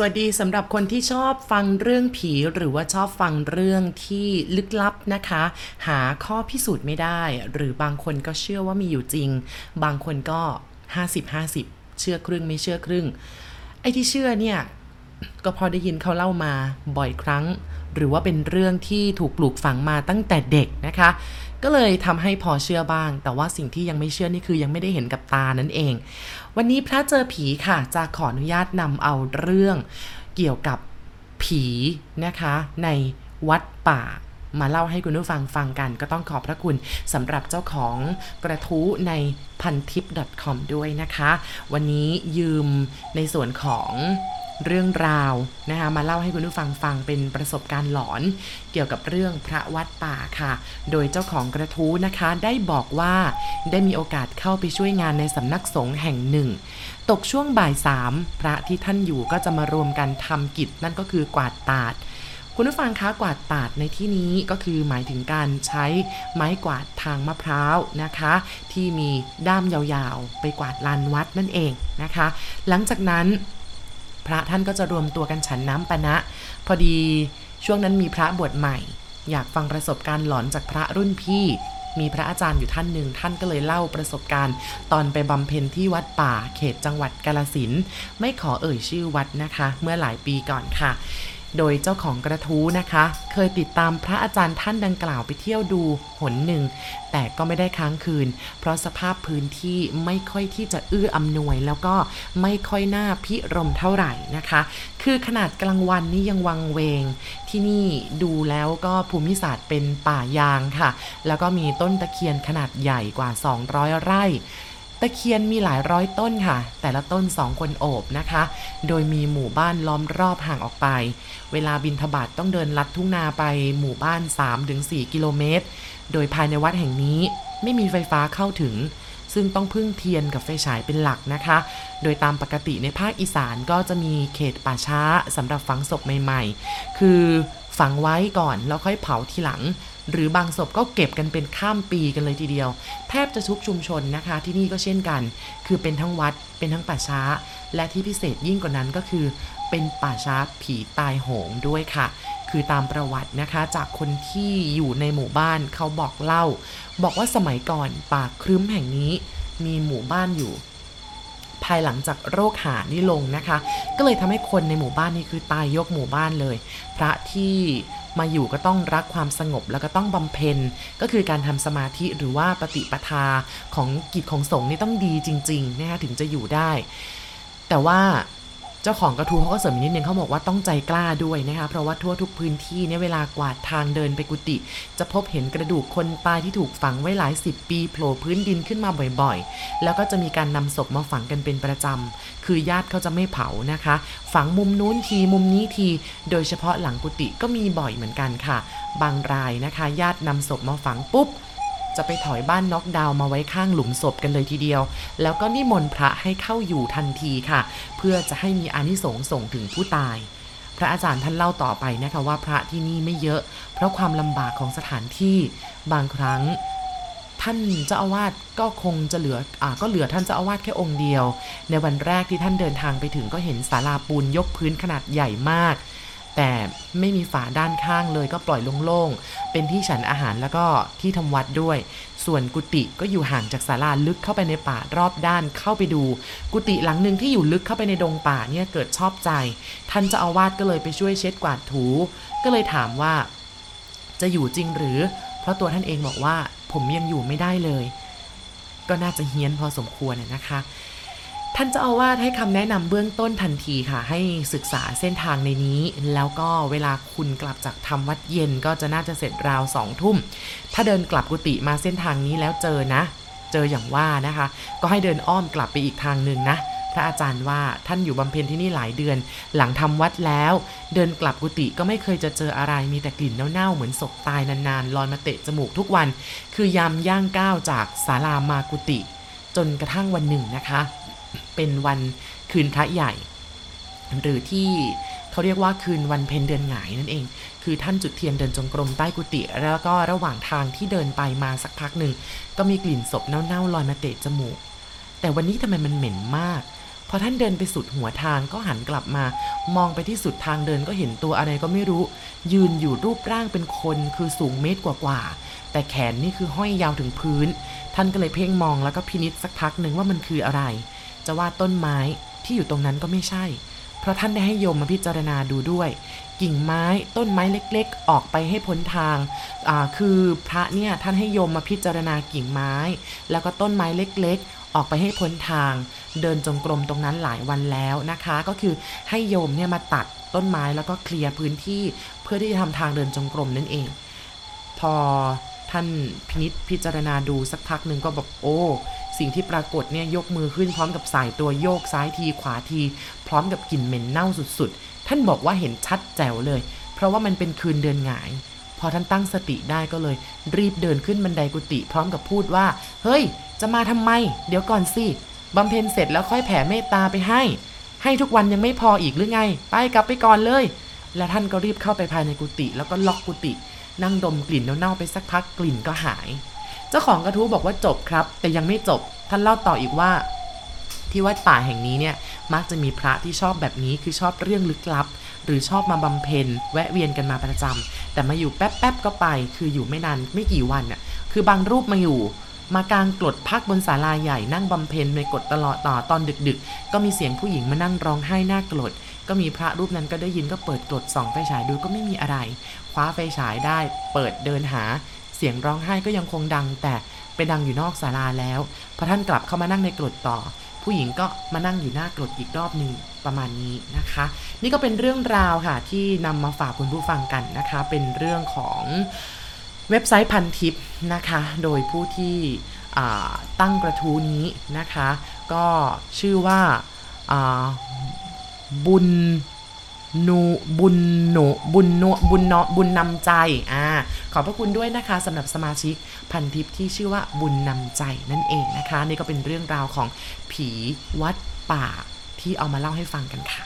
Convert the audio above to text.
สวัสดีสำหรับคนที่ชอบฟังเรื่องผีหรือว่าชอบฟังเรื่องที่ลึกลับนะคะ หาข้อพิสูจน์ไม่ได้ หรือบางคนก็เชื่อว่ามีอยู่จริง บางคนก็ 50-50 เชื่อครึ่งไม่เชื่อครึ่ง ไอ้ที่เชื่อเนี่ย ก็พอได้ยินเขาเล่ามาบ่อยครั้ง หรือว่าเป็นเรื่องที่ถูกปลูกฝังมาตั้งแต่เด็กนะคะ ก็เลยทำให้พอเชื่อบ้าง แต่ว่าสิ่งที่ยังไม่เชื่อนี่คือยังไม่ได้เห็นกับตานั่นเอง วันนี้พระเจอผีค่ะจะขออนุญาตนำเอาเรื่องเกี่ยวกับผีนะคะ ในวัดป่ามาเล่าให้คุณผู้ฟังฟังกันก็ต้องขอบพระคุณสำหรับเจ้าของกระทู้ในพันทิป .com ด้วยนะคะ วันนี้ยืมในส่วนของ เรื่องราวนะคะมาเล่าให้คุณผู้ฟังฟังเป็นประสบการณ์หลอน เกี่ยวกับเรื่องพระวัดป่าค่ะ โดยเจ้าของกระทู้นะคะได้บอกว่าได้มีโอกาสเข้าไปช่วยงานในสำนักสงฆ์แห่งหนึ่ง ตกช่วงบ่ายสามพระที่ท่านอยู่ก็จะมารวมกันทำกิจนั่นก็คือกวาดตาดคุณผู้ฟังคะกวาดตาดในที่นี้ก็คือหมายถึงการใช้ไม้กวาดทางมะพร้าวนะคะ ที่มีด้ามยาวๆ ไปกวาดลานวัดนั่นเองนะคะ หลังจากนั้น พระท่านก็จะรวมตัวกันฉันน้ำปะนะ พอดีช่วงนั้นมีพระบวชใหม่ อยากฟังประสบการณ์หลอนจากพระรุ่นพี่ มีพระอาจารย์อยู่ท่านหนึ่งท่านก็เลยเล่าประสบการณ์ ตอนไปบำเพ็ญที่วัดป่า เขตจังหวัดกาลสินไม่ขอเอ่ยชื่อวัดนะคะ เมื่อหลายปีก่อนค่ะ โดยเจ้าของกระทู้นะคะ เคยติดตามพระอาจารย์ท่านดังกล่าวไปเที่ยวดูหนหนึ่ง แต่ก็ไม่ได้ค้างคืน เพราะสภาพพื้นที่ไม่ค่อยที่จะเอื้ออำนวย แล้วก็ไม่ค่อยน่าพิรมเท่าไหร่นะคะ คือขนาดกลางวันนี่ยังวังเวง ที่นี่ดูแล้วก็ภูมิศาสตร์เป็นป่ายางค่ะ แล้วก็มีต้นตะเคียนขนาดใหญ่กว่า 200 ไร่ ตะเคียนมีหลายร้อยต้นค่ะ แต่ละต้นสองคนโอบนะคะ โดยมีหมู่บ้านล้อมรอบห่างออกไป เวลาบินทบาทต้องเดินลัดทุ่งนาไปหมู่บ้าน 3-4 กิโลเมตร โดยภายในวัดแห่งนี้ไม่มีไฟฟ้าเข้าถึง ซึ่งต้องพึ่งเทียนกับไฟฉายเป็นหลักนะคะ โดยตามปกติในภาคอีสานก็จะมีเขตป่าช้าสำหรับฝังศพใหม่ๆ คือฝังไว้ก่อนแล้วค่อยเผาทีหลัง หรือบางศพก็เก็บกันเป็นข้ามปีกันเลยทีเดียว แทบจะทุกชุมชนนะคะ ที่นี่ก็เช่นกัน คือเป็นทั้งวัดเป็นทั้งป่าช้า และที่พิเศษยิ่งกว่านั้นก็คือ เป็นป่าช้าผีตายโหงด้วยค่ะ คือตามประวัตินะคะ จากคนที่อยู่ในหมู่บ้านเขาบอกเล่า บอกว่าสมัยก่อนป่าครึ้มแห่งนี้มีหมู่บ้านอยู่ ภายหลังจากโรคหานี่ลงนะคะ ก็เลยทำให้คนในหมู่บ้านนี้คือตายยกหมู่บ้านเลย พระที่มาอยู่ก็ต้องรักความสงบแล้วก็ต้องบำเพ็ญก็คือการทำสมาธิหรือว่าปฏิปทาของกิจของสงฆ์นี่ต้องดีจริงๆนะคะถึงจะอยู่ได้ แต่ว่า เจ้าของกระทู้เขาก็เสริมอีกนิดนึงเขาบอกว่าต้องใจกล้าด้วยนะคะ เพราะว่าทั่วทุกพื้นที่เนี่ยเวลากวาดทางเดินไปกุฏิจะพบเห็นกระดูกคนตายที่ถูกฝังไว้หลายสิบปีโผล่พื้นดินขึ้นมาบ่อยๆ แล้วก็จะมีการนำศพมาฝังกันเป็นประจำ คือญาติเขาจะไม่เผานะคะ ฝังมุมนู้นทีมุมนี้ที โดยเฉพาะหลังกุฏิก็มีบ่อยเหมือนกันค่ะ บางรายนะคะ ญาตินำศพมาฝังปุ๊บ จะไปถอยบ้านน็อกดาวมาไว้ข้างหลุมศพกันเลยทีเดียว แล้วก็นิมนต์พระให้เข้าอยู่ทันทีค่ะ เพื่อจะให้มีอานิสงส์ส่งถึงผู้ตาย พระอาจารย์ท่านเล่าต่อไปนะคะว่าพระที่นี่ไม่เยอะ เพราะความลำบากของสถานที่บางครั้งท่านเจ้าอาวาสก็คงจะเหลืออก็เหลือท่านเจ้าอาวาสแค่องค์เดียว ในวันแรกที่ท่านเดินทางไปถึงก็เห็นศาลาปูนยกพื้นขนาดใหญ่มาก แต่ไม่มีฝาด้านข้างเลยก็ปล่อยโล่งๆ เป็นที่ฉันอาหารแล้วก็ที่ทำวัดด้วย ส่วนกุฏิก็อยู่ห่างจากศาลาลึกเข้าไปในป่ารอบด้านเข้าไปดู กุฏิหลังหนึ่งที่อยู่ลึกเข้าไปในดงป่าเนี่ยเกิดชอบใจ ท่านเจ้าอาวาสก็เลยไปช่วยเช็ดกวาดถู ก็เลยถามว่า จะอยู่จริงหรือ เพราะตัวท่านเองบอกว่าผมยังอยู่ไม่ได้เลย ก็น่าจะเฮี้ยนพอสมควรน่ะนะคะ ท่านเจ้าอาวาสให้คำแนะนำเบื้องต้นทันทีค่ะ ให้ศึกษาเส้นทางในนี้ แล้วก็เวลาคุณกลับจากทำวัดเย็นก็จะน่าจะเสร็จราวสองทุ่ม ถ้าเดินกลับกุฏิมาเส้นทางนี้แล้วเจอนะ เจออย่างว่านะคะ ก็ให้เดินอ้อมกลับไปอีกทางหนึ่งนะพระอาจารย์ว่าท่านอยู่บำเพ็ญที่นี่หลายเดือน หลังทำวัดแล้ว เดินกลับกุฏิก็ไม่เคยจะเจออะไรมีแต่กลิ่นเน่าๆเหมือนศพตายนานๆลอยมาเตะจมูกทุกวัน คือยามย่างก้าวจากศาลามากุฏิจนกระทั่งวันหนึ่งนะคะ เป็นวันคืนพระใหญ่ หรือที่เขาเรียกว่าคืนวันเพ็ญเดือนหงายนั่นเอง คือท่านจุดเทียนเดินจงกรมใต้กุฏิแล้วก็ระหว่างทางที่เดินไปมาสักพักหนึ่ง ก็มีกลิ่นศพเน่าๆลอยมาเตะจมูก แต่วันนี้ทำไมมันเหม็นมากพอท่านเดินไปสุดหัวทางก็หันกลับมา มองไปที่สุดทางเดินก็เห็นตัวอะไรก็ไม่รู้ ยืนอยู่รูปร่างเป็นคนคือสูงเมตรกว่าๆแต่แขนนี่คือห้อยยาวถึงพื้น ท่านก็เลยเพ่งมองแล้วก็พินิษสักพักหนึ่งว่ามันคืออะไร จะว่าต้นไม้ที่อยู่ตรงนั้นก็ไม่ใช่ เพราะท่านได้ให้โยมมาพิจารณาดูด้วย กิ่งไม้ต้นไม้เล็กๆ ออกไปให้พ้นทางาคือพระเนี่ยท่านให้โยมมาพิจารณากิ่งไม้ แล้วก็ต้นไม้เล็กๆ ออกไปให้พ้นทาง เดินจงกรมตรงนั้นหลายวันแล้วนะคะ ก็คือให้โยมเนี่ยมาตัดต้นไม้แล้วก็เคลียร์พื้นที่เพื่อที่จะทำทางเดินจงกรมนั่นเอง พอ ท่านพินิษพิจารณาดูสักพักหนึ่งก็แบบโอ้ สิ่งที่ปรากฏเนี่ยยกมือขึ้นพร้อมกับสายตัวโยกซ้ายทีขวาที พร้อมกับกลิ่นเหม็นเน่าสุดๆ ท่านบอกว่าเห็นชัดแจ๋วเลย เพราะว่ามันเป็นคืนเดือนหงาย พอท่านตั้งสติได้ก็เลย รีบเดินขึ้นบันไดกุฏิพร้อมกับพูดว่า เฮ้ย จะมาทำไม เดี๋ยวก่อนสิบำเพ็ญเสร็จแล้วค่อยแผ่เมตตาไปให้ ให้ทุกวันยังไม่พออีกหรือไง ไปกลับไปก่อนเลย และท่านก็รีบเข้าไปภายในกุฏิแล้วก็ล็อกกุฏิ นั่งดมกลิ่นเน่าๆไปสักพักกลิ่นก็หาย เจ้าของกระทู้บอกว่าจบครับ แต่ยังไม่จบ ท่านเล่าต่ออีกว่า ที่วัดป่าแห่งนี้เนี่ยมักจะมีพระที่ชอบแบบนี้คือชอบเรื่องลึกลับ หรือชอบมาบำเพ็ญแวะเวียนกันมาประจำแต่มาอยู่แป๊บๆก็ไป คืออยู่ไม่นานไม่กี่วันน่ะคือบางรูปมาอยู่มากางกรดพักบนศาลาใหญ่นั่งบำเพ็ญในกฎตลอดต่อตอนดึกๆ ก็มีเสียงผู้หญิงมานั่งร้องไห้หน้ากรด ก็มีพระรูปนั้นก็ได้ยินก็เปิดกรดส่องไฟฉายดูก็ไม่มีอะไร คว้าไฟฉายได้ เปิดเดินหา เสียงร้องไห้ก็ยังคงดัง แต่ไปดังอยู่นอกศาลาแล้วพอท่านกลับเข้ามานั่งในกรดต่อ ผู้หญิงก็มานั่งอยู่หน้ากรดอีกรอบหนึ่งประมาณนี้นะคะ นี่ก็เป็นเรื่องราวค่ะที่นำมาฝากคุณผู้ฟังกันนะคะ เป็นเรื่องของเว็บไซต์พันทิปนะคะ โดยผู้ที่ตั้งกระทู้นี้นะคะ ก็ชื่อว่า บุญนูบุญหนบุญนบุญเนาะบุญนำใจอ่าขอบพระคุณด้วยนะคะสำหรับสมาชิกพันทิปที่ชื่อว่าบุญนำใจนั่นเองนะคะ นี่ก็เป็นเรื่องราวของผีวัดป่าที่เอามาเล่าให้ฟังกันค่ะ